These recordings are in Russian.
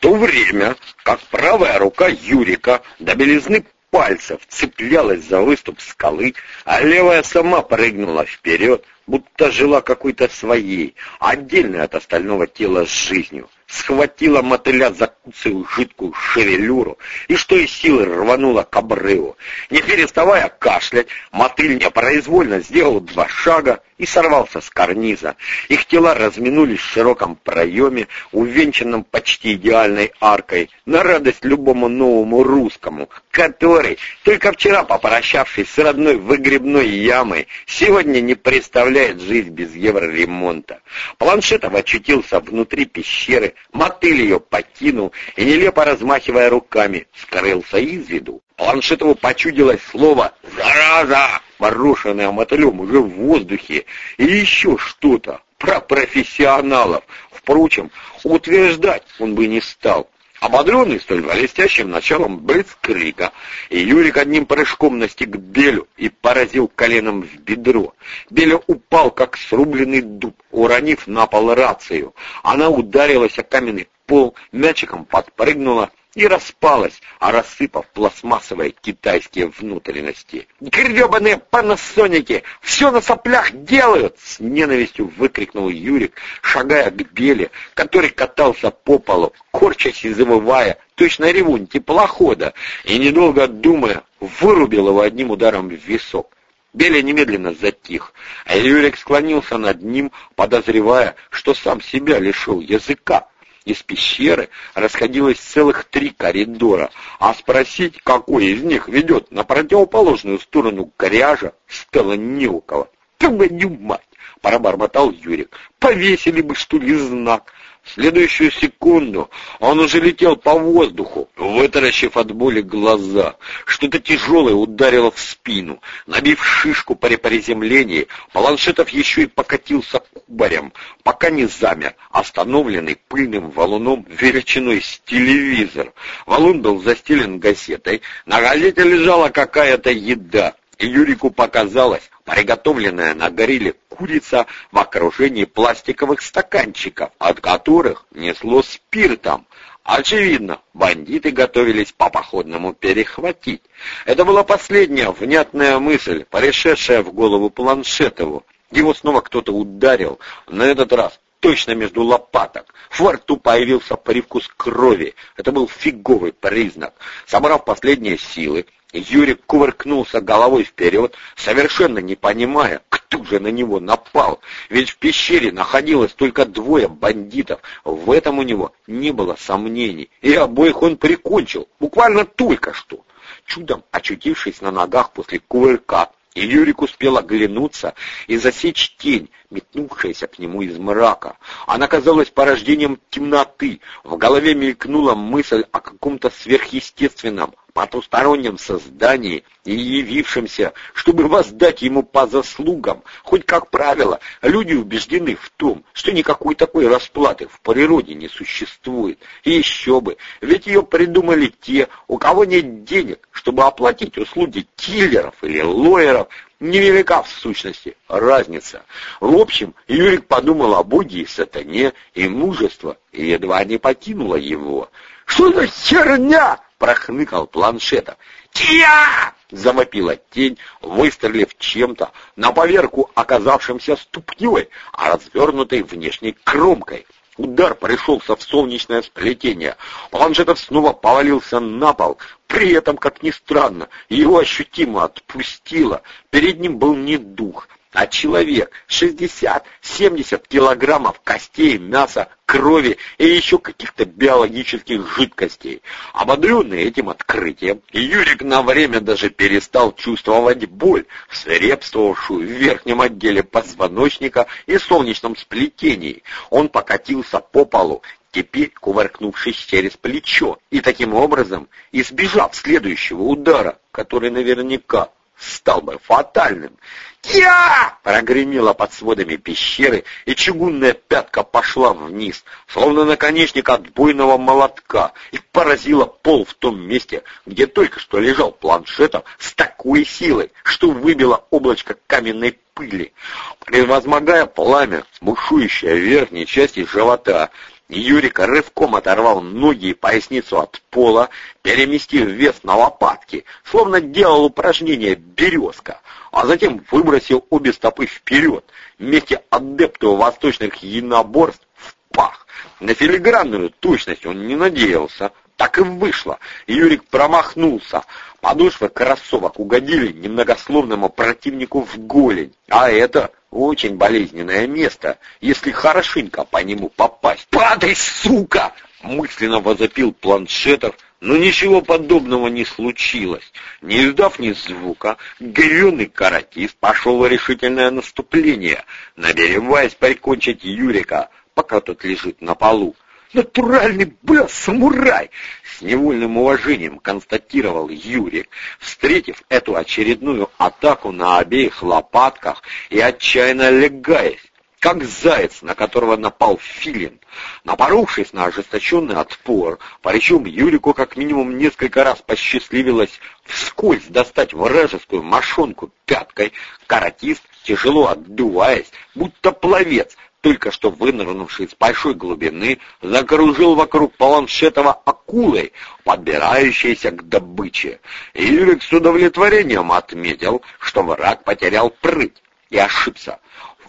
то время как правая рука Юрика до белизны пальцев цеплялась за выступ скалы, а левая сама прыгнула вперед, будто жила какой-то своей, отдельной от остального тела жизнью схватила мотыля за куцую жидкую шевелюру и что из силы рванула к обрыву. Не переставая кашлять, мотыль непроизвольно сделал два шага и сорвался с карниза. Их тела разминулись в широком проеме, увенчанном почти идеальной аркой, на радость любому новому русскому, который, только вчера попрощавшись с родной выгребной ямой, сегодня не представляет жизнь без евроремонта. Планшетов очутился внутри пещеры, мотыль ее покинул и, нелепо размахивая руками, скрылся из виду. Планшетову почудилось слово «Зараза!», брошенное мотылем уже в воздухе, и еще что-то про профессионалов. Впрочем, утверждать он бы не стал. Ободренный столь блестящим началом блицкрика, и Юрик одним прыжком настиг Белю и поразил коленом в бедро. Беля упал, как срубленный дуб, уронив на пол рацию. Она ударилась о каменный пол, мячиком подпрыгнула и распалась, а рассыпав пластмассовые китайские внутренности. «Гребаные панасоники! Все на соплях делают!» С ненавистью выкрикнул Юрик, шагая к Беле, который катался по полу, корчась и завывая, точно ревунь теплохода, и, недолго думая, вырубил его одним ударом в висок. Беля немедленно затих, а Юрик склонился над ним, подозревая, что сам себя лишил языка. Из пещеры расходилось целых три коридора, а спросить, какой из них ведет на противоположную сторону коряжа, стало не у кого. «Твою мать!» — пробормотал Юрик. «Повесили бы, что ли, знак!» В следующую секунду он уже летел по воздуху, вытаращив от боли глаза. Что-то тяжелое ударило в спину. Набив шишку при приземлении, Планшетов еще и покатился кубарем, пока не замер, остановленный пыльным валуном величиной с телевизор. Валун был застелен газетой, на газете лежала какая-то еда. И Юрику показалось, приготовленная на горилле курица в окружении пластиковых стаканчиков, от которых несло спиртом. Очевидно, бандиты готовились по походному перехватить. Это была последняя внятная мысль, пришедшая в голову Планшетову. Его снова кто-то ударил, на этот раз точно между лопаток. Во рту появился привкус крови. Это был фиговый признак. Собрав последние силы, Юрик кувыркнулся головой вперед, совершенно не понимая, кто же на него напал. Ведь в пещере находилось только двое бандитов. В этом у него не было сомнений. И обоих он прикончил, буквально только что. Чудом очутившись на ногах после кувырка, Юрик успел оглянуться и засечь тень, метнувшаяся к нему из мрака. Она казалась порождением темноты. В голове мелькнула мысль о каком-то сверхъестественном, потустороннем создании и явившемся, чтобы воздать ему по заслугам. Хоть, как правило, люди убеждены в том, что никакой такой расплаты в природе не существует. И еще бы, ведь ее придумали те, у кого нет денег, чтобы оплатить услуги киллеров или лоеров, Невелика в сущности разница. В общем, Юрик подумал о Боге и сатане, и мужество, и едва не покинуло его. «Что за херня?» — прохныкал планшета. «Тия!» — завопила тень, выстрелив чем-то, на поверку оказавшимся ступней, а развернутой внешней кромкой. Удар пришелся в солнечное сплетение. Планшетов снова повалился на пол. При этом, как ни странно, его ощутимо отпустило. Перед ним был не дух, а человек 60-70 килограммов костей, мяса, крови и еще каких-то биологических жидкостей. Ободренный этим открытием, Юрик на время даже перестал чувствовать боль, свирепствовавшую в верхнем отделе позвоночника и солнечном сплетении. Он покатился по полу, теперь кувыркнувшись через плечо, и таким образом избежав следующего удара, который наверняка стал бы фатальным. «Я!» — прогремело под сводами пещеры, и чугунная пятка пошла вниз, словно наконечник отбойного молотка, и поразила пол в том месте, где только что лежал планшетом с такой силой, что выбило облачко каменной пыли. Превозмогая пламя, бушующее в верхней части живота, Юрик рывком оторвал ноги и поясницу от пола, переместив вес на лопатки, словно делал упражнение «березка», а затем выбросил обе стопы вперед, вместе адепту восточных единоборств в пах. На филигранную точность он не надеялся. Так и вышло. Юрик промахнулся. Подошвы кроссовок угодили немногословному противнику в голень. А это очень болезненное место, если хорошенько по нему попасть. «Падай, сука!» — мысленно возопил планшетов, но ничего подобного не случилось. Не издав ни звука, грёный каратист пошел в решительное наступление, намереваясь прикончить Юрика, пока тот лежит на полу. Натуральный, бля, самурай! С невольным уважением констатировал Юрик, встретив эту очередную атаку на обеих лопатках и отчаянно легаясь, как заяц, на которого напал филин. Напоровшись на ожесточенный отпор, причем Юрику как минимум несколько раз посчастливилось вскользь достать вражескую мошонку пяткой, каратист, тяжело отдуваясь, будто пловец, только что вынырнувший с большой глубины, закружил вокруг Паланшетова акулой, подбирающейся к добыче. Юрик с удовлетворением отметил, что враг потерял прыть и ошибся.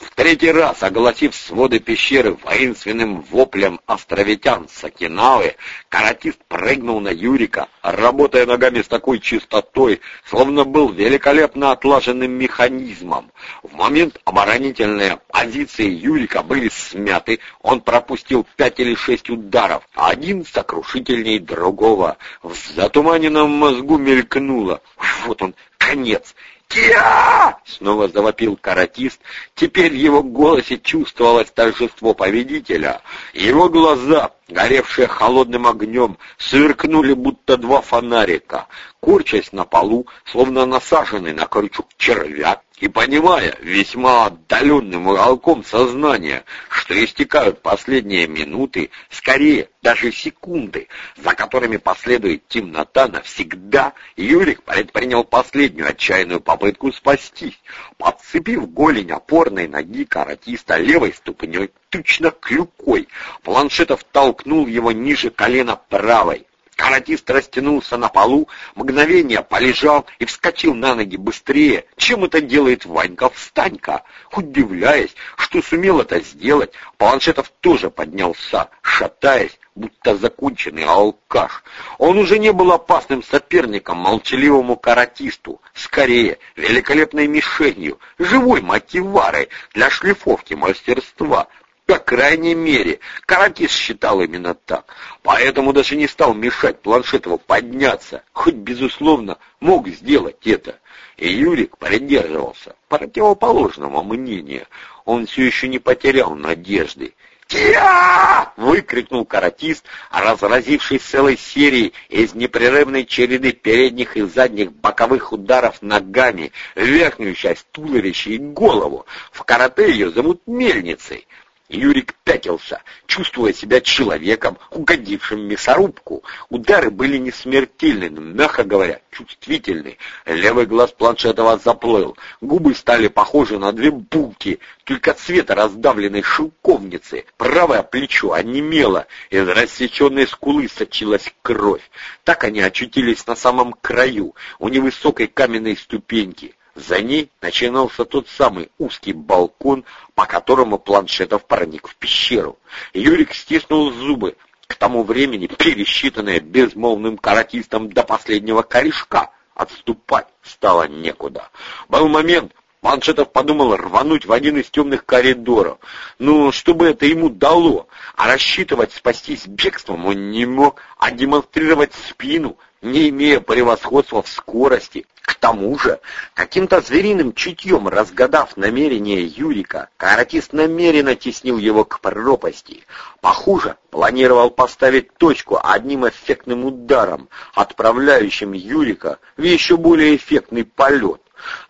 В третий раз, огласив своды пещеры воинственным воплем островитян Сакинавы, каратист прыгнул на Юрика, работая ногами с такой чистотой, словно был великолепно отлаженным механизмом. В момент оборонительные позиции Юрика были смяты, он пропустил пять или шесть ударов, один сокрушительней другого. В затуманенном мозгу мелькнуло. Вот он, конец. «Я!» — снова завопил каратист. Теперь в его голосе чувствовалось торжество победителя. Его глаза, горевшие холодным огнем, сверкнули, будто два фонарика. Курчась на полу, словно насаженный на крючок червяк, и понимая весьма отдаленным уголком сознания, что истекают последние минуты, скорее даже секунды, за которыми последует темнота навсегда, Юрик предпринял последнюю отчаянную попытку спастись, подцепив голень опорной ноги каратиста левой ступней, точно клюкой. Планшетов толкнул его ниже колена правой. Каратист растянулся на полу, мгновение полежал и вскочил на ноги быстрее, чем это делает Ванька-встанька. Удивляясь, что сумел это сделать, Планшетов тоже поднялся, шатаясь, будто законченный алкаш. Он уже не был опасным соперником молчаливому каратисту, скорее, великолепной мишенью, живой мотиварой для шлифовки мастерства — по крайней мере, Каратис считал именно так. Поэтому даже не стал мешать Планшетову подняться, хоть, безусловно, мог сделать это. И Юрик придерживался противоположного мнения. Он все еще не потерял надежды. «Я!» — выкрикнул каратист, разразившись целой серией из непрерывной череды передних и задних боковых ударов ногами, верхнюю часть туловища и голову. В карате ее зовут мельницей. Юрик пятился, чувствуя себя человеком, угодившим мясорубку. Удары были не смертельны, но, мягко говоря, чувствительны. Левый глаз планшетова заплыл, губы стали похожи на две булки, только цвета раздавленной шелковницы. Правое плечо онемело, из рассеченной скулы сочилась кровь. Так они очутились на самом краю, у невысокой каменной ступеньки. За ней начинался тот самый узкий балкон, по которому Планшетов проник в пещеру. Юрик стиснул зубы, к тому времени пересчитанные безмолвным каратистом до последнего корешка. Отступать стало некуда. Был момент, Планшетов подумал рвануть в один из темных коридоров. Но что бы это ему дало? А рассчитывать спастись бегством он не мог, а демонстрировать спину, не имея превосходства в скорости, к тому же, каким-то звериным чутьем разгадав намерение Юрика, каратист намеренно теснил его к пропасти. Похоже, планировал поставить точку одним эффектным ударом, отправляющим Юрика в еще более эффектный полет.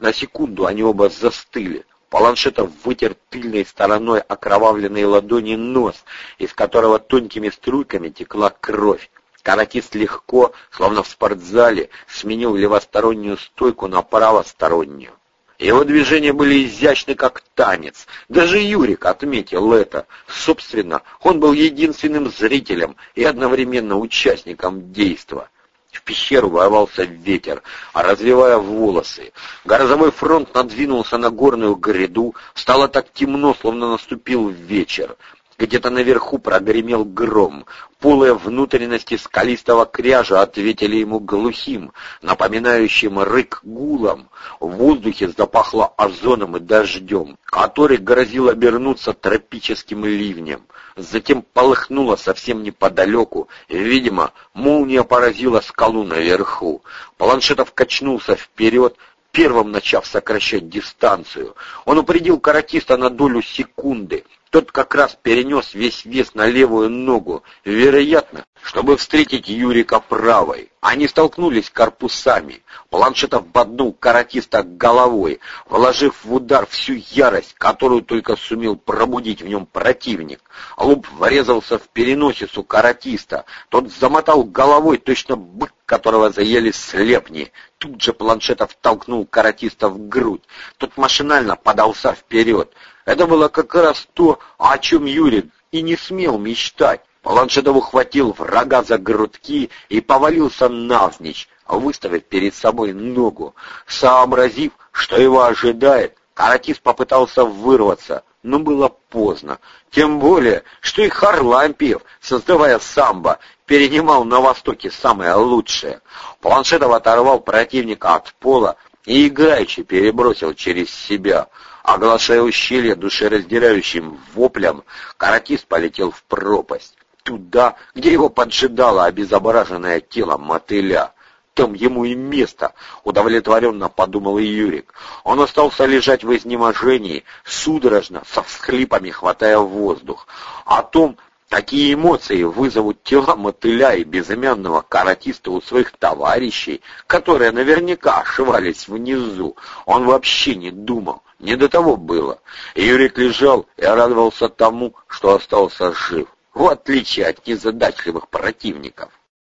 На секунду они оба застыли. Планшетов вытер тыльной стороной окровавленной ладони нос, из которого тонкими струйками текла кровь. Каратист легко, словно в спортзале, сменил левостороннюю стойку на правостороннюю. Его движения были изящны, как танец. Даже Юрик отметил это. Собственно, он был единственным зрителем и одновременно участником действа. В пещеру ворвался ветер, развивая волосы. Грозовой фронт надвинулся на горную гряду, стало так темно, словно наступил вечер. Где-то наверху прогремел гром. Полые внутренности скалистого кряжа ответили ему глухим, напоминающим рык гулом. В воздухе запахло озоном и дождем, который грозил обернуться тропическим ливнем. Затем полыхнуло совсем неподалеку, видимо, молния поразила скалу наверху. Планшетов качнулся вперед, первым начав сокращать дистанцию. Он упредил каратиста на долю секунды. Тот как раз перенес весь вес на левую ногу, вероятно, чтобы встретить Юрика правой. Они столкнулись корпусами. Планшетов боднул каратиста головой, вложив в удар всю ярость, которую только сумел пробудить в нем противник. Лоб врезался в переносицу каратиста. Тот замотал головой, точно бык, которого заели слепни. Тут же Планшетов толкнул каратиста в грудь. Тот машинально подался вперед. Это было как раз то, о чем Юрий и не смел мечтать. Планшетов ухватил врага за грудки и повалился навзничь, выставив перед собой ногу. Сообразив, что его ожидает, каратист попытался вырваться, но было поздно. Тем более, что и Харлампиев, создавая самбо, перенимал на Востоке самое лучшее. Планшетов оторвал противника от пола и играючи перебросил через себя — Оглашая ущелье душераздирающим воплем, каратист полетел в пропасть, туда, где его поджидало обезображенное тело мотыля. Там ему и место, удовлетворенно подумал и Юрик. Он остался лежать в изнеможении, судорожно, со всхлипами хватая воздух. О том, Какие эмоции вызовут тела мотыля и безымянного каратиста у своих товарищей, которые наверняка ошивались внизу, он вообще не думал. Не до того было. Юрик лежал и радовался тому, что остался жив, в отличие от незадачливых противников.